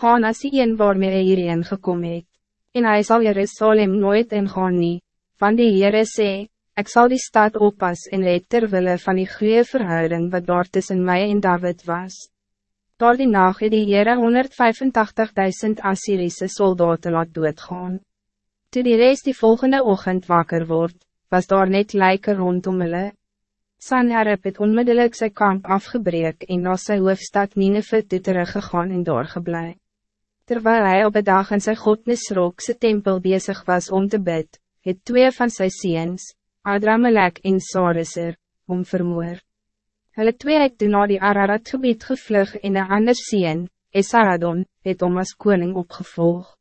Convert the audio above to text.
gaan as die een waarmee hy hierheen gekom het, en hy sal Jerusalem nooit ingaan nie, van die Heere sê, ik zal die stad oppas en let terwille van die goede verhouding wat daar tussen mij en David was. Door die nacht het die Heere 185.000 Assyrische soldaten laat doodgaan. Toe die rest die volgende ochtend wakker wordt, was daar net lijken rondom hulle. Sanherib het onmiddellijk zijn kamp afgebreek en na sy hoofstad Nineveh toe teruggegaan en doorgeblij. Terwijl hij op de dag in sy godnisrok sy tempel bezig was om te bid, het twee van sy seens, Adramelek en Sarisser, om vermoor. Hulle twee het toen na die Ararat gebied gevlug en een ander seen, Esaradon, het om as koning opgevolgd.